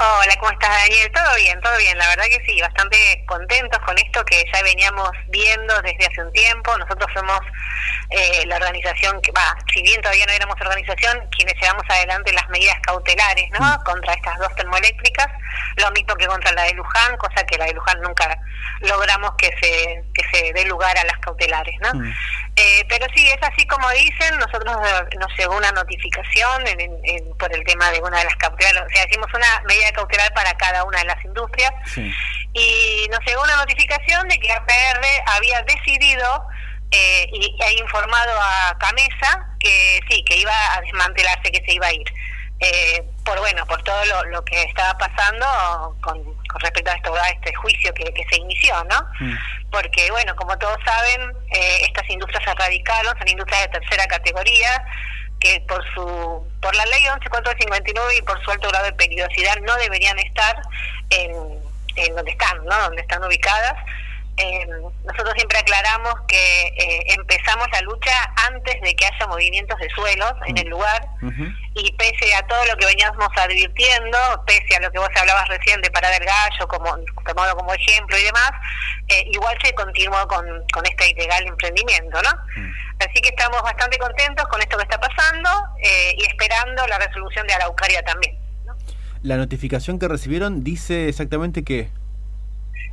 Hola, ¿cómo estás Daniel? Todo bien, todo bien. La verdad que sí, bastante contentos con esto que ya veníamos viendo desde hace un tiempo. Nosotros somos eh, la organización que, va, si bien todavía no éramos organización, quienes llevamos adelante las medidas cautelares, ¿no? Mm. Contra estas dos termoeléctricas, lo mismo que contra la de Luján, cosa que la de Luján nunca logramos que se, que se dé lugar a las cautelares, ¿no? Mm. Eh, pero sí, es así como dicen, nosotros nos llegó una notificación por el tema de una de las cautelares, o sea, hicimos una medida cautelar para cada una de las industrias. Y nos llegó una notificación de que APR había decidido eh, y ha informado a Camesa que sí, que iba a desmantelarse, que se iba a ir. Eh, por bueno, por todo lo, que estaba pasando con, respecto a, esto, a este juicio que, se inició, ¿no? Mm. Porque bueno, como todos saben, eh, estas industrias se radicaron, son industrias de tercera categoría, que por su por la ley 11459 y por su alto grado de peligrosidad no deberían estar en, en donde están, ¿no? Donde están ubicadas. Eh, nosotros siempre aclaramos que eh, empezamos la lucha antes de que haya movimientos de suelos en el lugar y pese a todo lo que veníamos advirtiendo, pese a lo que vos hablabas recién de Parada del Gallo como tomado como ejemplo y demás, eh, igual se continuó con, con este ilegal emprendimiento, ¿no? Mm. Así que estamos bastante contentos con esto que está pasando eh, y esperando la resolución de Araucaria también. La notificación que recibieron dice exactamente qué.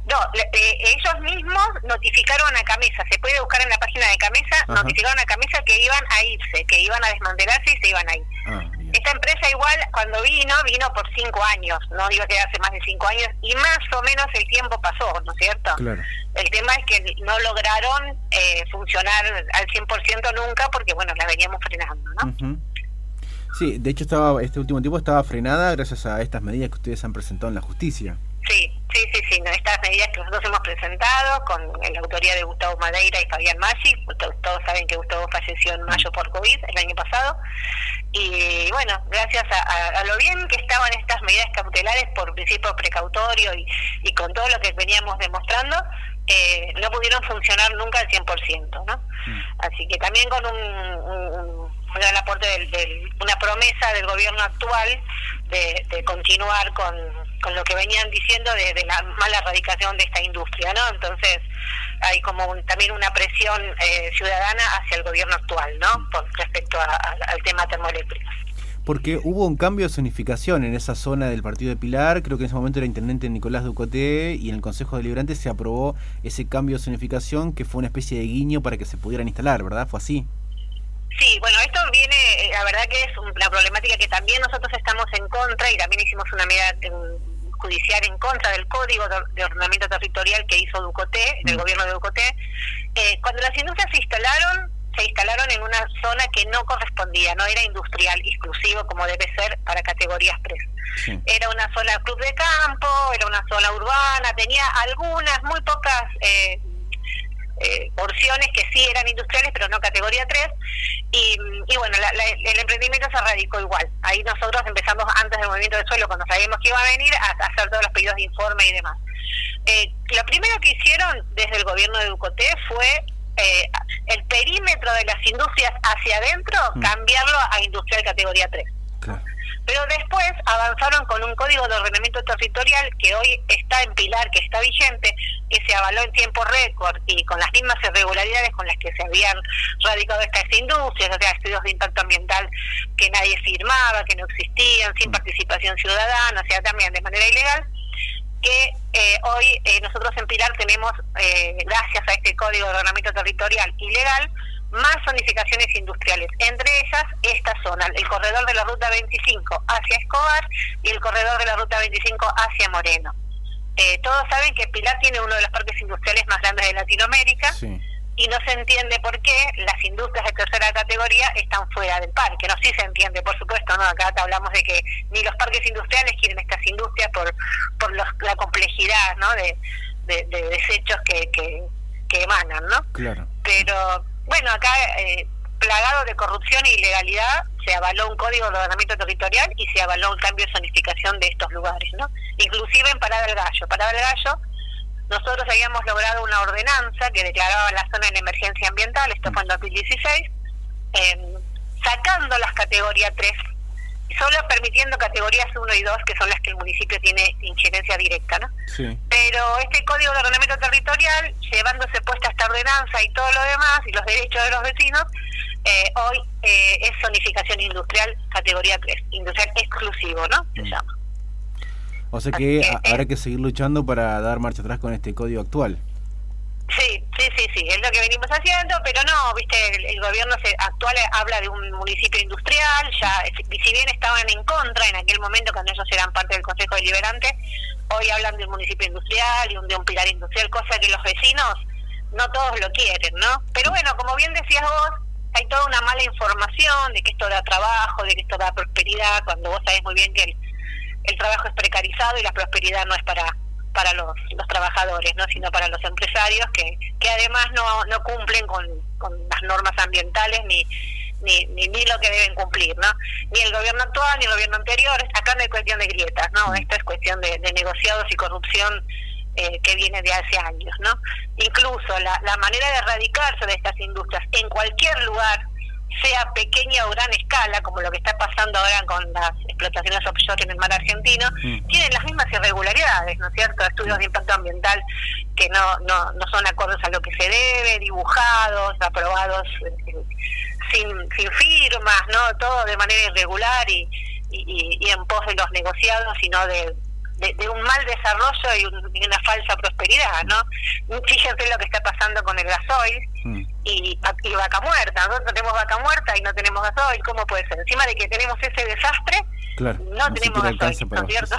No, eh, ellos mismos notificaron a Camesa, se puede buscar en la página de Camesa, notificaron a Camesa que iban a irse, que iban a desmantelarse y se iban a ir. Ah, Esta empresa igual cuando vino, vino por cinco años, no iba a quedarse más de cinco años y más o menos el tiempo pasó, ¿no es cierto? Claro. El tema es que no lograron eh, funcionar al 100% nunca porque, bueno, la veníamos frenando, ¿no? Sí, de hecho estaba este último tiempo estaba frenada gracias a estas medidas que ustedes han presentado en la justicia. Sí, sí, sí, sí. Estas medidas que nosotros hemos presentado con la autoría de Gustavo Madeira y Fabián Maggi, todos saben que Gustavo falleció en mayo por COVID el año pasado, y bueno, gracias a, lo bien que estaban estas medidas cautelares por principio precautorio y, y con todo lo que veníamos demostrando, eh, no pudieron funcionar nunca al 100%, ¿no? Mm. Así que también con un, un, un aporte de una promesa del gobierno actual de continuar con con lo que venían diciendo de, la mala erradicación de esta industria, ¿no? Entonces hay como también una presión eh, ciudadana hacia el gobierno actual, ¿no? Por respecto al tema termoeléctrico. Porque hubo un cambio de zonificación en esa zona del partido de Pilar, creo que en ese momento era intendente Nicolás Ducoté y en el Consejo Deliberante se aprobó ese cambio de zonificación que fue una especie de guiño para que se pudieran instalar, ¿verdad? ¿Fue así? Sí, bueno, la verdad que es una problemática que también nosotros estamos en contra y también hicimos una medida judicial en contra del Código de Ordenamiento Territorial que hizo Ducoté, el mm. gobierno de Ducoté. Eh, cuando las industrias se instalaron, se instalaron en una zona que no correspondía, no era industrial exclusivo como debe ser para categorías 3. Era una zona club de campo, era una zona urbana, tenía algunas, muy pocas eh, eh, porciones que sí eran industriales, pero no categoría 3. Y, bueno, el emprendimiento se radicó igual. Ahí nosotros empezamos antes del movimiento de suelo, cuando sabíamos que iba a venir, a, hacer todos los pedidos de informe y demás. Eh, lo primero que hicieron desde el gobierno de Ducoté fue eh, el perímetro de las industrias hacia adentro, mm. cambiarlo a industrial categoría 3. Pero después avanzaron con un código de ordenamiento territorial que hoy está en Pilar, que está vigente, que se avaló en tiempo récord y con las mismas irregularidades con las que se habían radicado estas industrias, o sea, estudios de impacto ambiental que nadie firmaba, que no existían, sin mm. participación ciudadana, o sea, también de manera ilegal que eh, hoy eh, nosotros en Pilar tenemos, eh, gracias a este Código de Ordenamiento Territorial ilegal, más zonificaciones industriales, entre ellas esta zona, el corredor de la Ruta 25 hacia Escobar y el corredor de la Ruta 25 hacia Moreno. Eh, todos saben que Pilar tiene uno de los parques industriales más grandes de Latinoamérica y no se entiende por qué las industrias de tercera categoría están fuera del parque. No, sí se entiende, por supuesto, ¿no? Acá hablamos de que ni los parques industriales quieren estas industrias por, por la complejidad, ¿no? De, desechos que, que, que emanan, ¿no? Claro. Pero bueno, acá, eh, plagado de corrupción e ilegalidad, se avaló un código de ordenamiento territorial y se avaló un cambio de zonificación de estos lugares, ¿no? Inclusive en Parada del Gallo. Parada del Gallo, nosotros habíamos logrado una ordenanza que declaraba la zona en emergencia ambiental, esto fue en 2016, em, sacando las categorías 3 solo permitiendo categorías 1 y 2, que son las que el municipio tiene injerencia directa, ¿no? Sí. Pero este Código de Ordenamiento Territorial, llevándose puesta esta ordenanza y todo lo demás, y los derechos de los vecinos, eh, hoy eh, es zonificación industrial categoría 3, industrial exclusivo, ¿no? Se Mm. llama. O sea que que, ha- eh, habrá que seguir luchando para dar marcha atrás con este código actual. Sí, es lo que venimos haciendo, pero no, viste, el, gobierno se- actual habla de un municipio industrial, ya, si bien estaban en contra en aquel momento cuando ellos eran parte del Consejo Deliberante, hoy hablan de un municipio industrial y un, de un pilar industrial, cosa que los vecinos no todos lo quieren, ¿no? Pero bueno, como bien decías vos, hay toda una mala información de que esto da trabajo, de que esto da prosperidad, cuando vos sabés muy bien que el, el trabajo es precarizado y la prosperidad no es para para los, los trabajadores, no sino para los empresarios que, que además no, no cumplen con, con las normas ambientales ni, ni, ni, ni lo que deben cumplir, ¿no? Ni el gobierno actual ni el gobierno anterior. Acá no hay cuestión de grietas, ¿no? Esto es cuestión de, de negociados y corrupción eh, que viene de hace años, ¿no? Incluso la, la manera de erradicarse de estas industrias en cualquier lugar sea pequeña o gran escala, como lo que está pasando ahora con las explotaciones offshore en el mar argentino, Mm. tienen las mismas irregularidades, ¿no es cierto? Estudios de impacto ambiental que no, no, no son acordes a lo que se debe, dibujados, aprobados eh, sin, sin firmas, ¿no? Todo de manera irregular y, y, y en pos de los negociados, sino de, de, de un mal desarrollo y, un- y una falsa prosperidad, ¿no? Fíjense lo que está pasando con el gasoil, Mm. Y, y vaca muerta. Nosotros tenemos vaca muerta y no tenemos gasoil. ¿Cómo puede ser? Encima de que tenemos ese desastre, Claro. no tenemos gasoil, ¿no es cierto?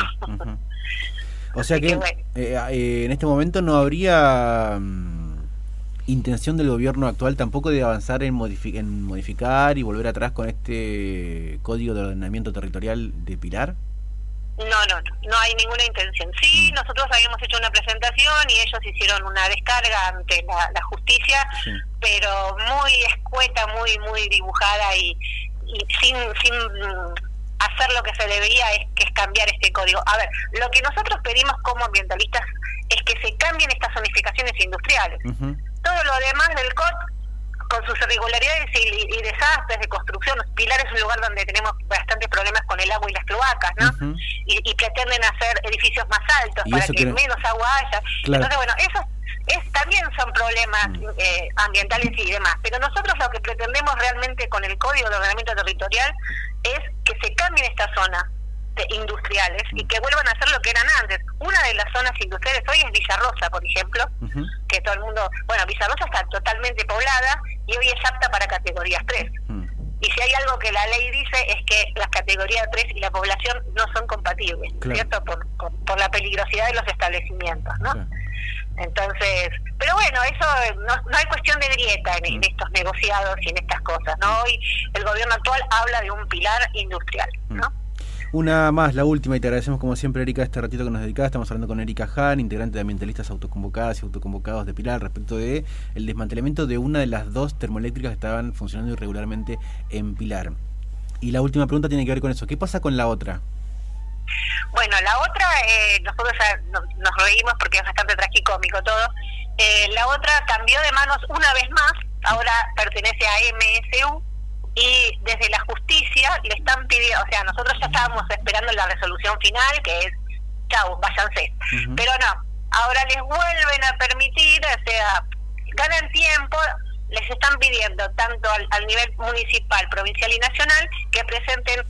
O sea que que bueno. eh, eh, en este momento no habría mm, intención del gobierno actual tampoco de avanzar en, modifi- en modificar y volver atrás con este código de ordenamiento territorial de Pilar. No, no, no, no hay ninguna intención. Sí, Mm. nosotros habíamos hecho una presentación y ellos hicieron una descarga ante la, la justicia, Sí. Pero muy escueta, muy muy dibujada y, y sin sin hacer lo que se debería es que es cambiar este código. A ver, lo que nosotros pedimos como ambientalistas es que se cambien estas zonificaciones industriales. Todo lo demás del COT con sus irregularidades y, y desastres de construcción. Pilar es un lugar donde tenemos bastantes problemas con el agua y las cloacas, ¿no? Y, y pretenden hacer edificios más altos para eso que que- menos agua haya. Claro. Entonces, bueno, esos es, también son problemas Mm. eh, ambientales y demás. Pero nosotros lo que pretendemos realmente con el Código de Ordenamiento Territorial es que se cambien estas zonas de- industriales y Mm. que vuelvan a ser lo que eran antes. Una de las zonas industriales hoy es Villarrosa, por ejemplo, que todo el mundo, bueno, Villarrosa está totalmente poblada y hoy es apta para categorías 3. Mm. Y si hay algo que la ley dice es que las categorías 3 y la población no son compatibles, Claro. ¿cierto? Por, por, por la peligrosidad de los establecimientos, ¿no? Claro. Entonces, pero bueno, eso eh, no, no hay cuestión de grieta en, en Mm. estos negociados y en estas cosas, ¿no? Hoy el gobierno actual habla de un pilar industrial, ¿no? Una más, la última, y te agradecemos como siempre, Erika, este ratito que nos dedicás. Estamos hablando con Erika Han, integrante de ambientalistas autoconvocadas y autoconvocados de Pilar, respecto de el desmantelamiento de una de las dos termoeléctricas que estaban funcionando irregularmente en Pilar. Y la última pregunta tiene que ver con eso. ¿Qué pasa con la otra? Bueno, la otra, eh, nosotros ya no- nos reímos porque es bastante tragicómico todo. Eh, la otra cambió de manos una vez más, ahora pertenece a MSU y desde la justicia le están pidiendo, o sea, nosotros ya estábamos esperando la resolución final, que es, chau, váyanse. Pero no, ahora les vuelven a permitir, o sea, ganan tiempo, les están pidiendo tanto al, al nivel municipal, provincial y nacional que presenten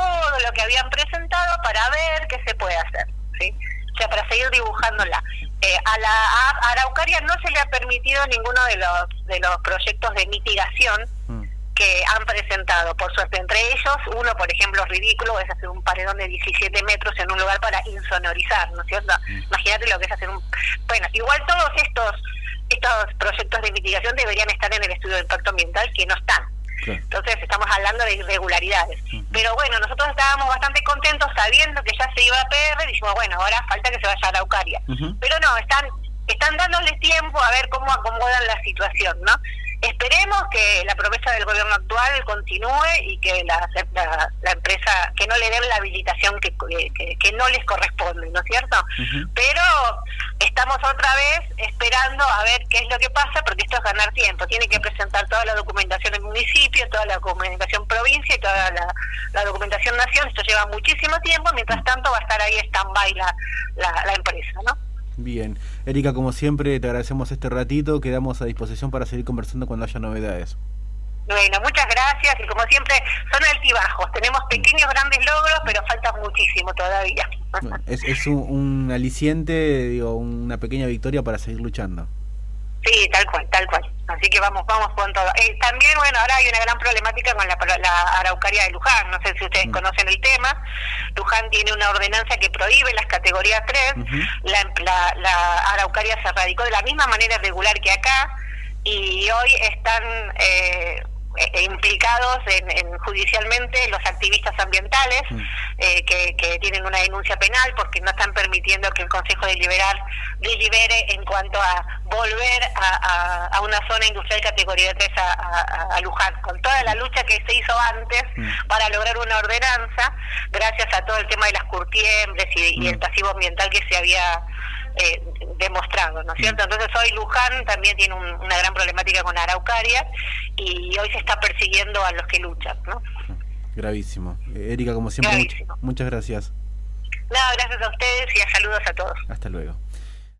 todo lo que habían presentado para ver qué se puede hacer, ¿sí? O sea, para seguir dibujándola. Eh, a la a Araucaria no se le ha permitido ninguno de los de los proyectos de mitigación Mm. que han presentado, por suerte, entre ellos, uno, por ejemplo, ridículo, es hacer un paredón de 17 metros en un lugar para insonorizar, ¿no es cierto? Mm. Imagínate lo que es hacer un... Bueno, igual todos estos estos proyectos de mitigación deberían estar en el estudio de impacto ambiental, que no están. Claro. Entonces estamos hablando de irregularidades. Pero bueno, nosotros estábamos bastante contentos sabiendo que ya se iba a PR, y dijimos, bueno, ahora falta que se vaya a Araucaria. Ujú. Pero no, están están dándoles tiempo a ver cómo acomodan la situación, ¿no? Esperemos que la promesa del gobierno actual continúe y que la, la, empresa, que no le den la habilitación que, que, no les corresponde, ¿no es cierto? Pero estamos otra vez esperando a ver qué es lo que pasa, porque esto es ganar tiempo. Tiene que presentar toda la documentación del municipio, toda la documentación provincia y toda la, documentación nación. Esto lleva muchísimo tiempo, mientras tanto va a estar ahí stand-by la, la empresa, ¿no? Bien. Erika, como siempre, te agradecemos este ratito. Quedamos a disposición para seguir conversando cuando haya novedades. Bueno, muchas gracias y como siempre son altibajos. Tenemos pequeños, grandes logros, pero falta muchísimo todavía. es, un, aliciente, digo, una pequeña victoria para seguir luchando. Sí, tal cual, tal cual. Así que vamos, vamos con todo. Eh, también, bueno, ahora hay una gran problemática con la, la araucaria de Luján. No sé si ustedes mm. conocen el tema. Luján tiene una ordenanza que prohíbe las categorías 3. la, la, araucaria se radicó de la misma manera regular que acá y hoy están eh, eh, implicados en, judicialmente los activistas ambientales mm. eh, que, tienen una denuncia penal porque no están permitiendo que el Consejo Deliberar delibere en cuanto a volver a, una zona industrial categoría 3 a, Luján, con toda la lucha que se hizo antes mm. para lograr una ordenanza, gracias a todo el tema de las curtiembres y, y el mm. pasivo ambiental que se había eh, demostrado, ¿no es cierto? Entonces hoy Luján también tiene una gran problemática con Araucaria y hoy se está persiguiendo a los que luchan, ¿no? Gravísimo. Eh, Erika, como siempre, muchas gracias. No, gracias a ustedes y a saludos a todos. Hasta luego.